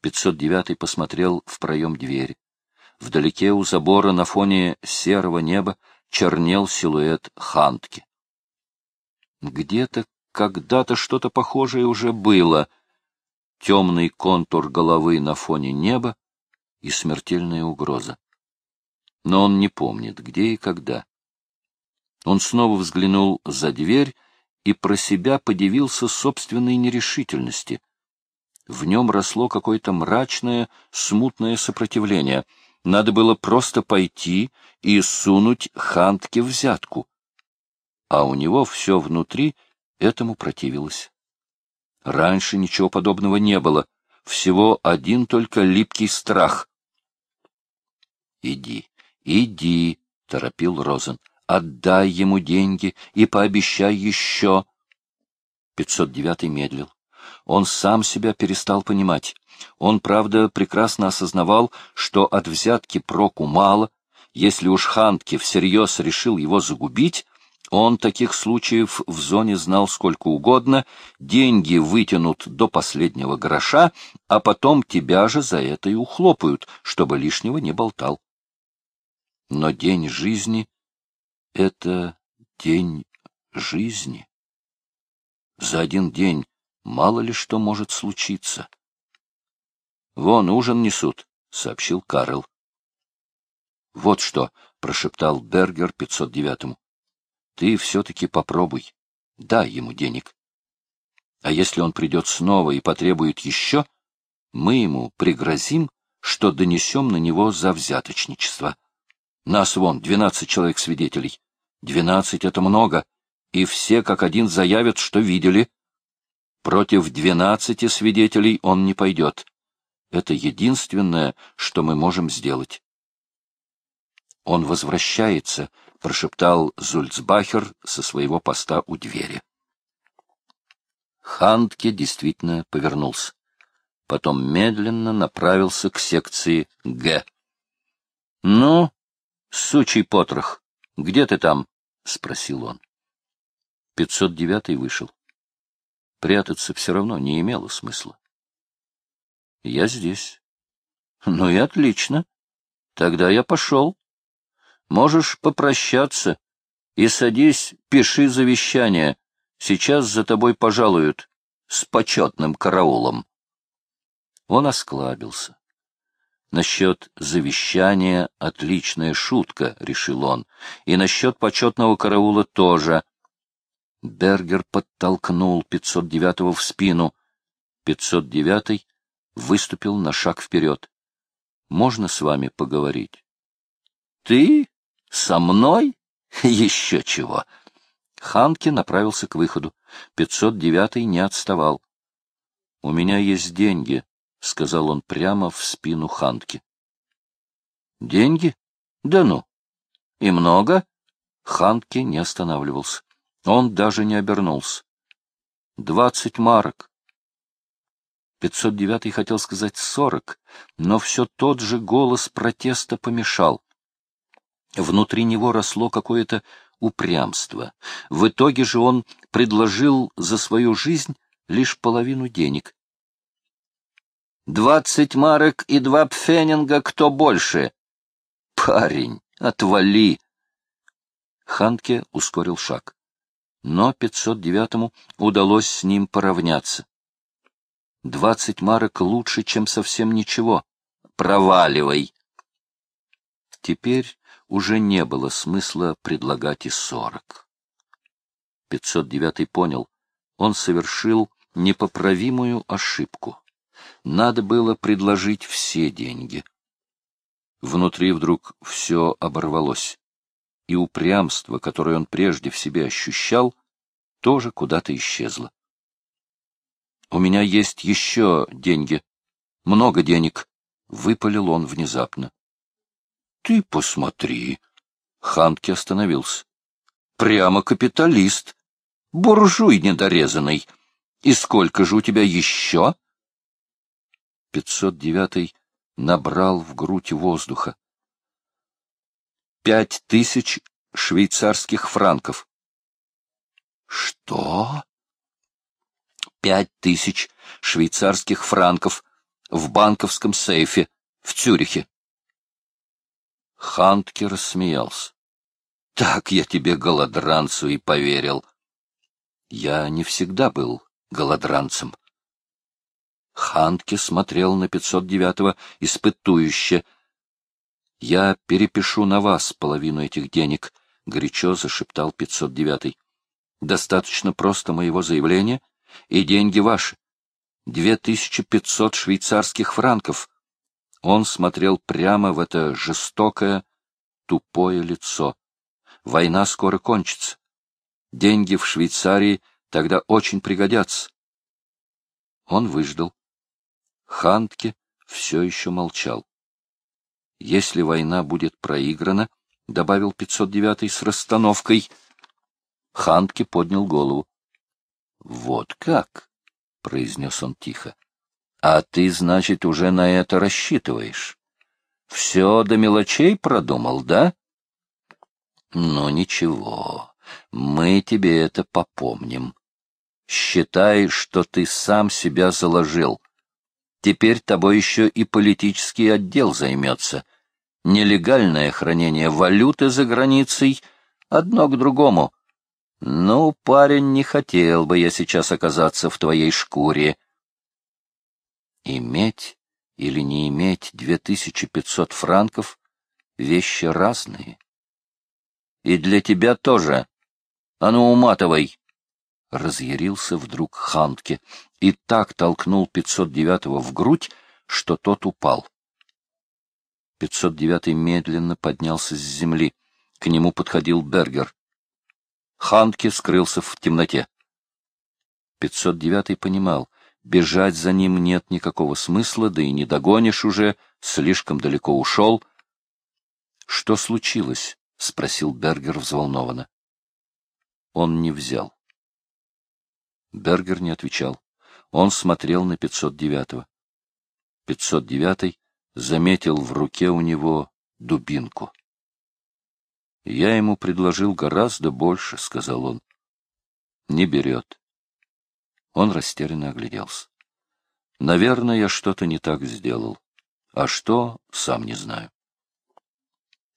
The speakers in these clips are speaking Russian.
509 посмотрел в проем двери. Вдалеке у забора на фоне серого неба чернел силуэт Хантки. Где-то, когда-то что-то похожее уже было. Темный контур головы на фоне неба и смертельная угроза. Но он не помнит, где и когда. Он снова взглянул за дверь и про себя подивился собственной нерешительности. В нем росло какое-то мрачное, смутное сопротивление. Надо было просто пойти и сунуть Хантке взятку. А у него все внутри этому противилось. Раньше ничего подобного не было, всего один только липкий страх. — Иди, иди, — торопил Розен, — отдай ему деньги и пообещай еще. 509 медлил. Он сам себя перестал понимать. Он, правда, прекрасно осознавал, что от взятки проку мало. Если уж Хантке всерьез решил его загубить, он таких случаев в зоне знал сколько угодно, деньги вытянут до последнего гроша, а потом тебя же за это и ухлопают, чтобы лишнего не болтал. Но день жизни — это день жизни. За один день мало ли что может случиться. — Вон ужин несут, — сообщил Карл. — Вот что, — прошептал Бергер 509-му. Ты все-таки попробуй. Дай ему денег. А если он придет снова и потребует еще, мы ему пригрозим, что донесем на него за взяточничество. Нас вон двенадцать человек свидетелей. Двенадцать — это много, и все как один заявят, что видели. Против двенадцати свидетелей он не пойдет. Это единственное, что мы можем сделать. Он возвращается, — прошептал Зульцбахер со своего поста у двери. Хантке действительно повернулся. Потом медленно направился к секции Г. — Ну, сучий потрох, где ты там? — спросил он. 509 вышел. Прятаться все равно не имело смысла. — Я здесь. — Ну и отлично. Тогда я пошел. Можешь попрощаться и садись, пиши завещание. Сейчас за тобой пожалуют с почетным караулом. Он осклабился. Насчет завещания отличная шутка, — решил он, — и насчет почетного караула тоже. Бергер подтолкнул 509-го в спину. 509-й выступил на шаг вперед. — Можно с вами поговорить? — Ты? Со мной? Еще чего. Ханки направился к выходу. 509-й не отставал. — У меня есть деньги, — сказал он прямо в спину Ханки. — Деньги? Да ну. И много? Ханки не останавливался. Он даже не обернулся. — Двадцать марок. 509-й хотел сказать сорок, но все тот же голос протеста помешал. Внутри него росло какое-то упрямство. В итоге же он предложил за свою жизнь лишь половину денег. «Двадцать марок и два пфенинга, кто больше?» «Парень, отвали!» Ханке ускорил шаг. Но 509-му удалось с ним поравняться. «Двадцать марок лучше, чем совсем ничего. Проваливай!» Теперь уже не было смысла предлагать и сорок. 509 понял, он совершил непоправимую ошибку. Надо было предложить все деньги. Внутри вдруг все оборвалось, и упрямство, которое он прежде в себе ощущал, тоже куда-то исчезло. — У меня есть еще деньги. Много денег, — выпалил он внезапно. Ты посмотри. Ханки остановился. Прямо капиталист. Буржуй недорезанный. И сколько же у тебя еще? Пятьсот девятый набрал в грудь воздуха. Пять тысяч швейцарских франков. Что? Пять тысяч швейцарских франков, в банковском сейфе в Цюрихе. Хантке рассмеялся. Так я тебе, голодранцу, и поверил. Я не всегда был голодранцем. Хантке смотрел на 509-го испытующе. — Я перепишу на вас половину этих денег, — горячо зашептал 509-й. — Достаточно просто моего заявления, и деньги ваши. Две тысячи пятьсот швейцарских франков. Он смотрел прямо в это жестокое, тупое лицо. Война скоро кончится. Деньги в Швейцарии тогда очень пригодятся. Он выждал. Хантке все еще молчал. Если война будет проиграна, — добавил 509-й с расстановкой, — Хантке поднял голову. — Вот как? — произнес он тихо. — А ты, значит, уже на это рассчитываешь? Все до мелочей продумал, да? — Ну, ничего, мы тебе это попомним. Считай, что ты сам себя заложил. Теперь тобой еще и политический отдел займется. Нелегальное хранение валюты за границей — одно к другому. Ну, парень, не хотел бы я сейчас оказаться в твоей шкуре. Иметь или не иметь 2500 франков — вещи разные. И для тебя тоже. А ну, уматывай! Разъярился вдруг Хантке и так толкнул 509-го в грудь, что тот упал. 509-й медленно поднялся с земли. К нему подходил Бергер. Хантке скрылся в темноте. 509-й понимал, бежать за ним нет никакого смысла, да и не догонишь уже, слишком далеко ушел. — Что случилось? — спросил Бергер взволнованно. Он не взял. Бергер не отвечал. Он смотрел на 509-го. 509-й заметил в руке у него дубинку. «Я ему предложил гораздо больше», — сказал он. «Не берет». Он растерянно огляделся. «Наверное, я что-то не так сделал. А что, сам не знаю».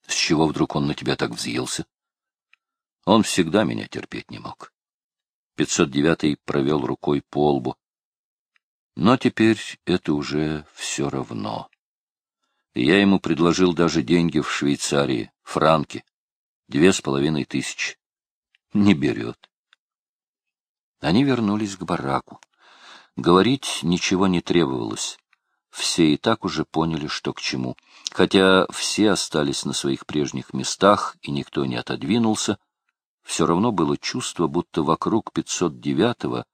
«С чего вдруг он на тебя так взъелся?» «Он всегда меня терпеть не мог». 509-й провел рукой по лбу. Но теперь это уже все равно. Я ему предложил даже деньги в Швейцарии, франки, две с половиной тысячи. Не берет. Они вернулись к бараку. Говорить ничего не требовалось. Все и так уже поняли, что к чему. Хотя все остались на своих прежних местах, и никто не отодвинулся, все равно было чувство, будто вокруг 509-го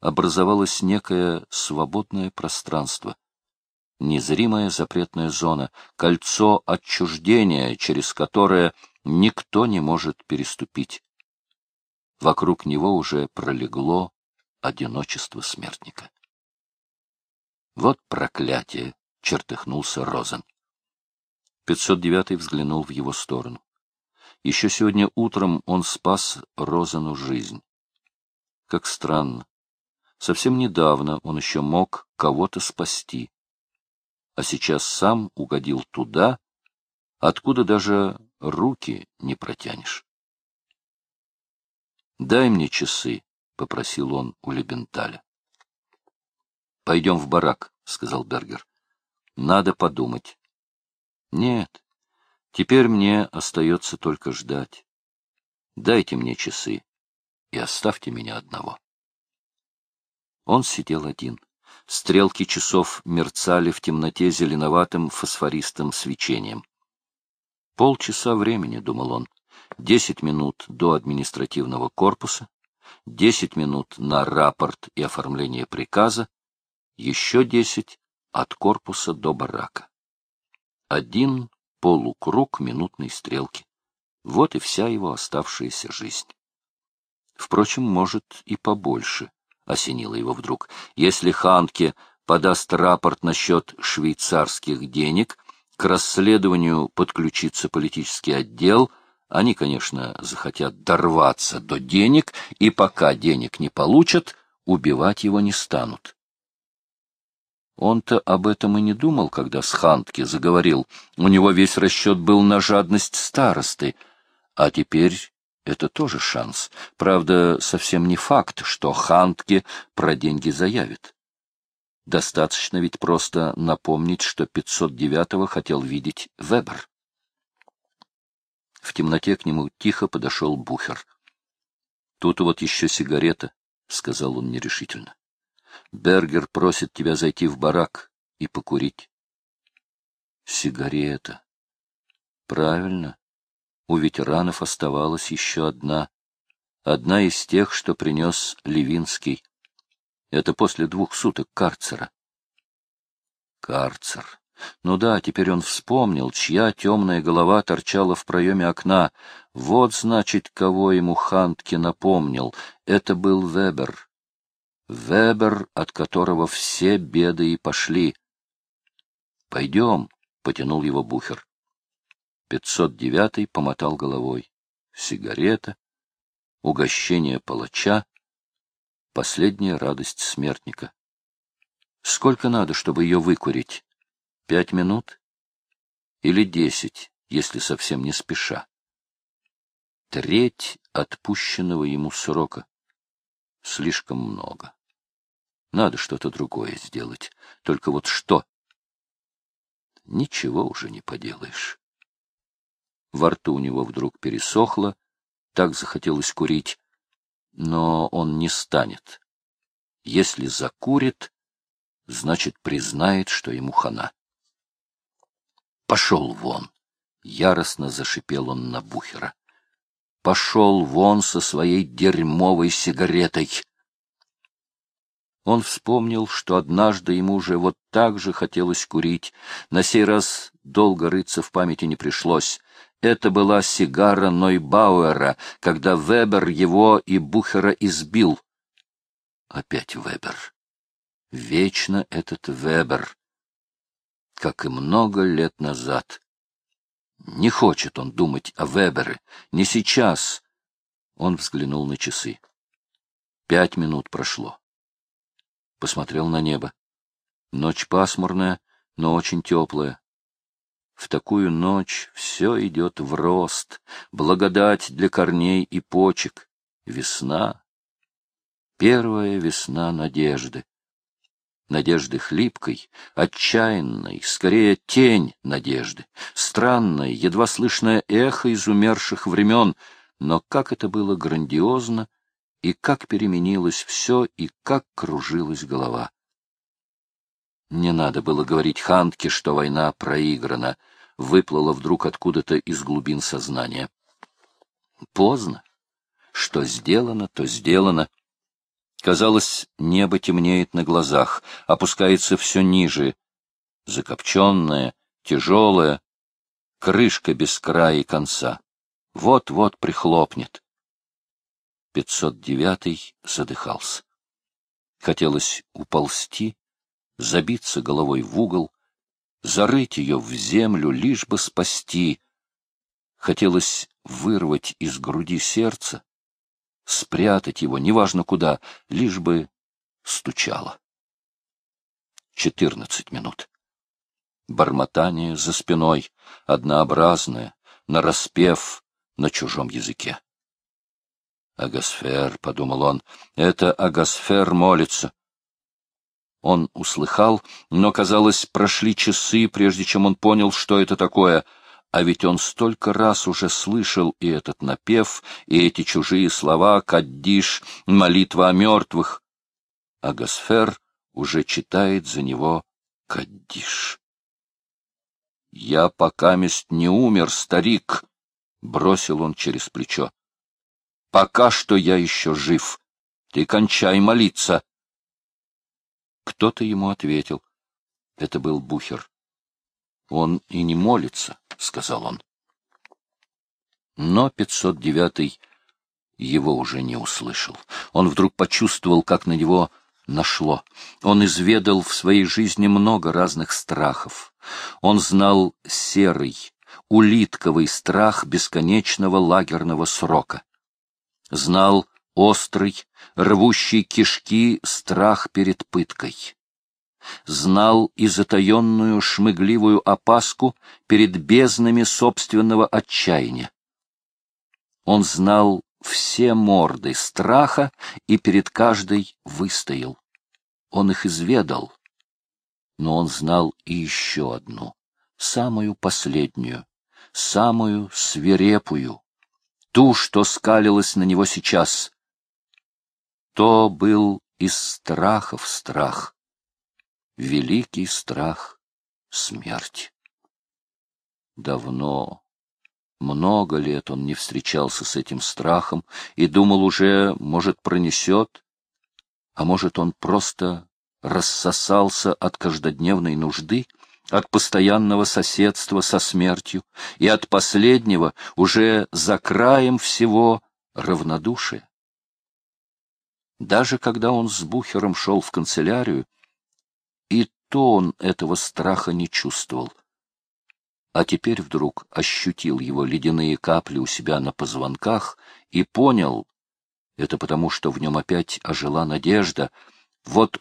образовалось некое свободное пространство, незримая запретная зона, кольцо отчуждения, через которое никто не может переступить. Вокруг него уже пролегло одиночество смертника. Вот проклятие! — чертыхнулся Розен. 509 взглянул в его сторону. Еще сегодня утром он спас Розану жизнь. Как странно. Совсем недавно он еще мог кого-то спасти. А сейчас сам угодил туда, откуда даже руки не протянешь. «Дай мне часы», — попросил он у Лебенталя. «Пойдем в барак», — сказал Бергер. «Надо подумать». «Нет, Теперь мне остается только ждать. Дайте мне часы и оставьте меня одного. Он сидел один. Стрелки часов мерцали в темноте зеленоватым фосфористым свечением. Полчаса времени, — думал он, — десять минут до административного корпуса, десять минут на рапорт и оформление приказа, еще десять от корпуса до барака. Один полукруг минутной стрелки. Вот и вся его оставшаяся жизнь. Впрочем, может, и побольше, — осенило его вдруг. Если Ханке подаст рапорт насчет швейцарских денег, к расследованию подключится политический отдел, они, конечно, захотят дорваться до денег, и пока денег не получат, убивать его не станут. Он-то об этом и не думал, когда с Хантки заговорил. У него весь расчет был на жадность старосты. А теперь это тоже шанс. Правда, совсем не факт, что Хантке про деньги заявит. Достаточно ведь просто напомнить, что 509-го хотел видеть Вебер. В темноте к нему тихо подошел Бухер. — Тут вот еще сигарета, — сказал он нерешительно. — Бергер просит тебя зайти в барак и покурить. — Сигарета. Правильно. У ветеранов оставалась еще одна. Одна из тех, что принес Левинский. Это после двух суток карцера. Карцер. Ну да, теперь он вспомнил, чья темная голова торчала в проеме окна. Вот, значит, кого ему Хантке напомнил. Это был Вебер. Вебер, от которого все беды и пошли. «Пойдем», — потянул его Бухер. Пятьсот девятый помотал головой. Сигарета, угощение палача, Последняя радость смертника. Сколько надо, чтобы ее выкурить? Пять минут? Или десять, если совсем не спеша? Треть отпущенного ему срока. Слишком много. Надо что-то другое сделать. Только вот что? Ничего уже не поделаешь. Во рту у него вдруг пересохло, так захотелось курить, но он не станет. Если закурит, значит, признает, что ему хана. «Пошел вон!» — яростно зашипел он на Бухера. «Пошел вон со своей дерьмовой сигаретой!» Он вспомнил, что однажды ему уже вот так же хотелось курить. На сей раз долго рыться в памяти не пришлось. Это была сигара Нойбауэра, когда Вебер его и Бухера избил. Опять Вебер. Вечно этот Вебер. Как и много лет назад. Не хочет он думать о Вебере. Не сейчас. Он взглянул на часы. Пять минут прошло. Посмотрел на небо. Ночь пасмурная, но очень теплая. В такую ночь все идет в рост, благодать для корней и почек. Весна. Первая весна надежды. Надежды хлипкой, отчаянной, скорее тень надежды, странное, едва слышное эхо из умерших времен, но как это было грандиозно, и как переменилось все, и как кружилась голова. Не надо было говорить Хантке, что война проиграна, выплыла вдруг откуда-то из глубин сознания. Поздно. Что сделано, то сделано. Казалось, небо темнеет на глазах, опускается все ниже. Закопченное, тяжелое, крышка без края и конца. Вот-вот прихлопнет. Пятьсот девятый задыхался. Хотелось уползти, забиться головой в угол, зарыть ее в землю, лишь бы спасти. Хотелось вырвать из груди сердце, спрятать его, неважно куда, лишь бы стучало. Четырнадцать минут. Бормотание за спиной, однообразное, нараспев на чужом языке. «Агасфер», — подумал он, — «это Агасфер молится. Он услыхал, но, казалось, прошли часы, прежде чем он понял, что это такое. А ведь он столько раз уже слышал и этот напев, и эти чужие слова «Каддиш», «Молитва о мертвых». А Гасфер уже читает за него «Каддиш». «Я пока мест не умер, старик», — бросил он через плечо. «Пока что я еще жив. Ты кончай молиться». Кто-то ему ответил. Это был Бухер. «Он и не молится», — сказал он. Но 509-й его уже не услышал. Он вдруг почувствовал, как на него нашло. Он изведал в своей жизни много разных страхов. Он знал серый, улитковый страх бесконечного лагерного срока. Знал острый, рвущий кишки страх перед пыткой. знал и затаенную шмыгливую опаску перед безднами собственного отчаяния. Он знал все морды страха и перед каждой выстоял. Он их изведал. Но он знал и еще одну, самую последнюю, самую свирепую, ту, что скалилась на него сейчас. То был из страхов страх, великий страх смерти. Давно, много лет он не встречался с этим страхом и думал уже, может, пронесет, а может, он просто рассосался от каждодневной нужды, от постоянного соседства со смертью и от последнего, уже за краем всего, равнодушия. Даже когда он с Бухером шел в канцелярию, и то он этого страха не чувствовал. А теперь вдруг ощутил его ледяные капли у себя на позвонках и понял, это потому, что в нем опять ожила надежда, вот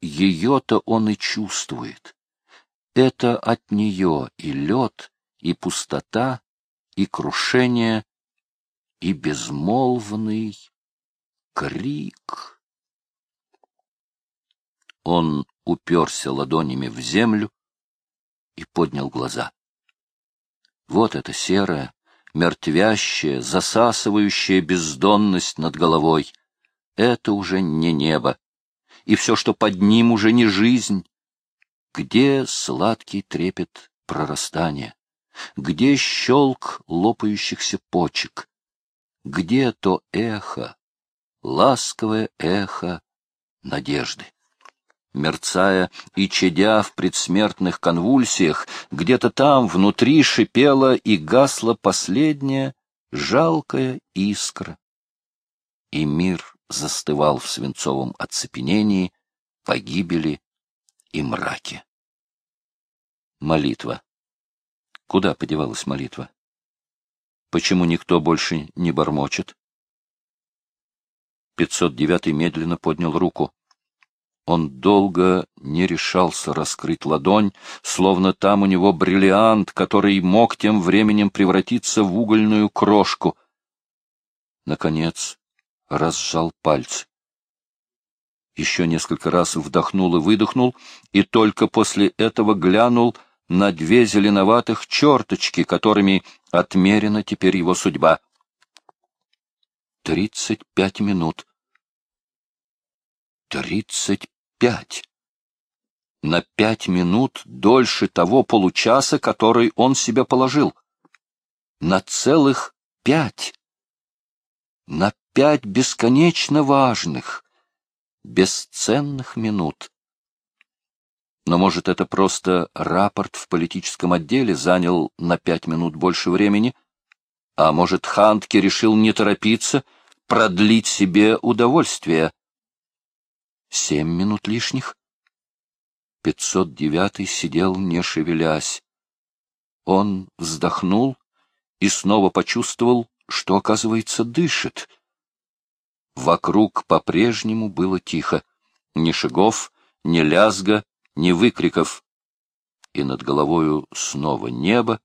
ее-то он и чувствует. Это от нее и лед, и пустота, и крушение, и безмолвный крик. Он уперся ладонями в землю и поднял глаза. Вот эта серая, мертвящая, засасывающая бездонность над головой. Это уже не небо, и все, что под ним, уже не жизнь. Где сладкий трепет прорастания? Где щелк лопающихся почек? Где то эхо, ласковое эхо надежды. Мерцая и чадя в предсмертных конвульсиях, где-то там внутри шипела и гасла последняя жалкая искра. И мир застывал в свинцовом оцепенении, погибели и мраке. Молитва. Куда подевалась молитва? Почему никто больше не бормочет? 509 медленно поднял руку. Он долго не решался раскрыть ладонь, словно там у него бриллиант, который мог тем временем превратиться в угольную крошку. Наконец разжал пальцы. Еще несколько раз вдохнул и выдохнул, и только после этого глянул на две зеленоватых черточки, которыми отмерена теперь его судьба. Тридцать пять минут. Тридцать пять. На пять минут дольше того получаса, который он себе положил. На целых пять. На пять бесконечно важных, бесценных минут. Но, может, это просто рапорт в политическом отделе занял на пять минут больше времени, а может, Хантке решил не торопиться, продлить себе удовольствие. Семь минут лишних. Пятьсот девятый сидел, не шевелясь. Он вздохнул и снова почувствовал, что, оказывается, дышит. Вокруг по-прежнему было тихо. Ни шагов, ни лязга, ни выкриков. И над головою снова небо,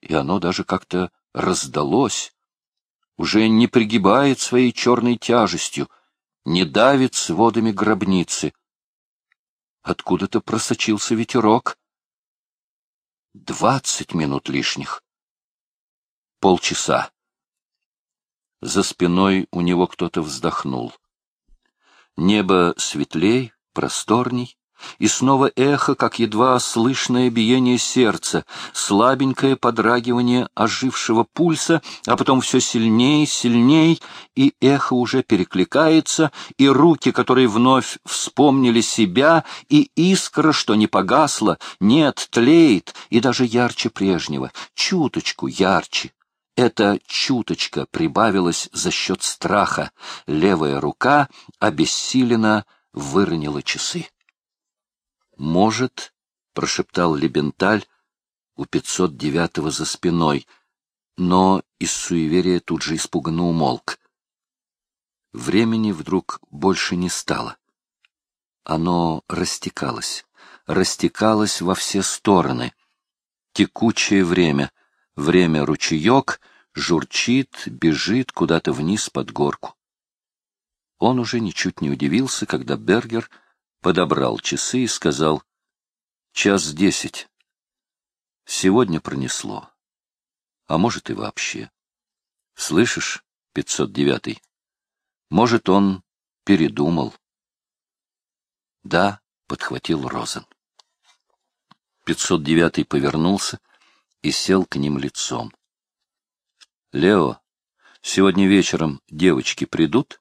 и оно даже как-то раздалось, уже не пригибает своей черной тяжестью, не давит сводами гробницы. Откуда-то просочился ветерок. Двадцать минут лишних. Полчаса. За спиной у него кто-то вздохнул. Небо светлей, просторней, и снова эхо, как едва слышное биение сердца, слабенькое подрагивание ожившего пульса, а потом все сильней, сильней, и эхо уже перекликается, и руки, которые вновь вспомнили себя, и искра, что не погасла, нет, тлеет, и даже ярче прежнего, чуточку ярче. Эта чуточка прибавилась за счет страха. Левая рука обессиленно выронила часы. «Может», — прошептал Лебенталь у 509-го за спиной, но из суеверия тут же испуганно умолк. Времени вдруг больше не стало. Оно растекалось, растекалось во все стороны. Текучее время, время ручеек, журчит, бежит куда-то вниз под горку. Он уже ничуть не удивился, когда Бергер подобрал часы и сказал «Час десять. Сегодня пронесло. А может и вообще. Слышишь, 509-й? Может, он передумал?» «Да», — подхватил Розен. 509-й повернулся и сел к ним лицом. «Лео, сегодня вечером девочки придут?»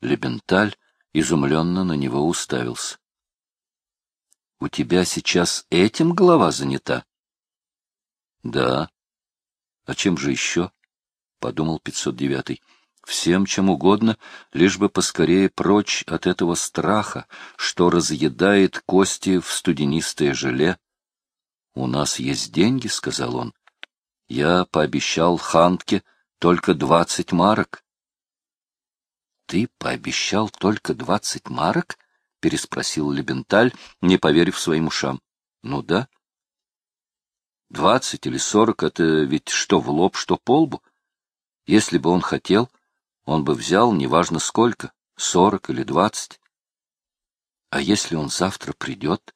Лебенталь изумленно на него уставился. «У тебя сейчас этим голова занята?» «Да. А чем же еще?» — подумал 509-й всем чем угодно, лишь бы поскорее прочь от этого страха, что разъедает кости в студенистое желе. — У нас есть деньги, — сказал он. — Я пообещал Хантке только двадцать марок. — Ты пообещал только двадцать марок? — переспросил Лебенталь, не поверив своим ушам. — Ну да. — Двадцать или сорок — это ведь что в лоб, что по лбу. Если бы он хотел, он бы взял неважно сколько, сорок или двадцать. А если он завтра придет?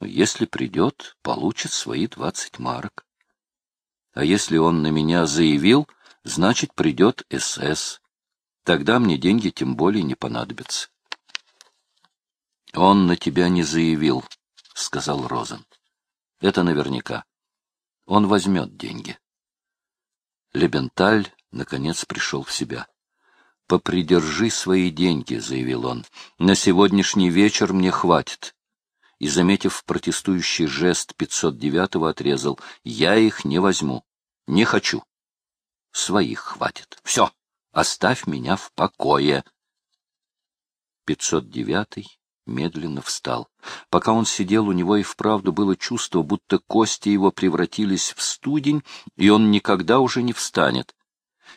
Если придет, получит свои двадцать марок. А если он на меня заявил, значит, придет СС. Тогда мне деньги тем более не понадобятся. — Он на тебя не заявил, — сказал Розен. — Это наверняка. Он возьмет деньги. Лебенталь наконец пришел в себя. «Попридержи свои деньги», — заявил он. «На сегодняшний вечер мне хватит». И, заметив протестующий жест 509-го, отрезал. «Я их не возьму. Не хочу. Своих хватит. Все, оставь меня в покое». 509-й медленно встал. Пока он сидел, у него и вправду было чувство, будто кости его превратились в студень, и он никогда уже не встанет.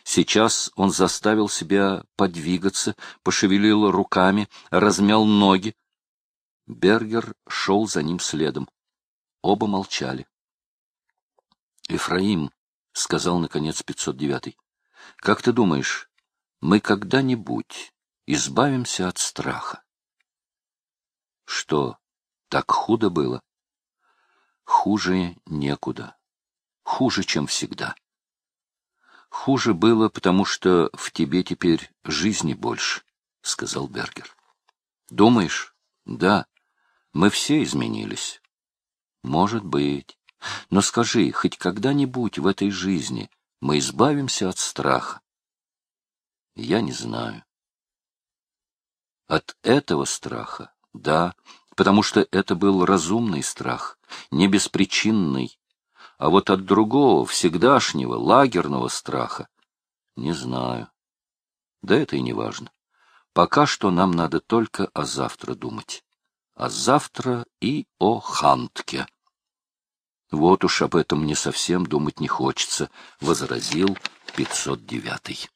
Сейчас он заставил себя подвигаться, пошевелил руками, размял ноги. Бергер шел за ним следом. Оба молчали. — Ефраим, — сказал, наконец, 509-й, — как ты думаешь, мы когда-нибудь избавимся от страха? — Что, так худо было? — Хуже некуда. Хуже, чем всегда. — Хуже было, потому что в тебе теперь жизни больше, — сказал Бергер. — Думаешь? Да. Мы все изменились. Может быть. Но скажи, хоть когда-нибудь в этой жизни мы избавимся от страха? Я не знаю. От этого страха, да, потому что это был разумный страх, не беспричинный, а вот от другого, всегдашнего, лагерного страха не знаю. Да это и не важно. Пока что нам надо только о завтра думать. А завтра и о Хантке. Вот уж об этом мне совсем думать не хочется, — возразил 509-й.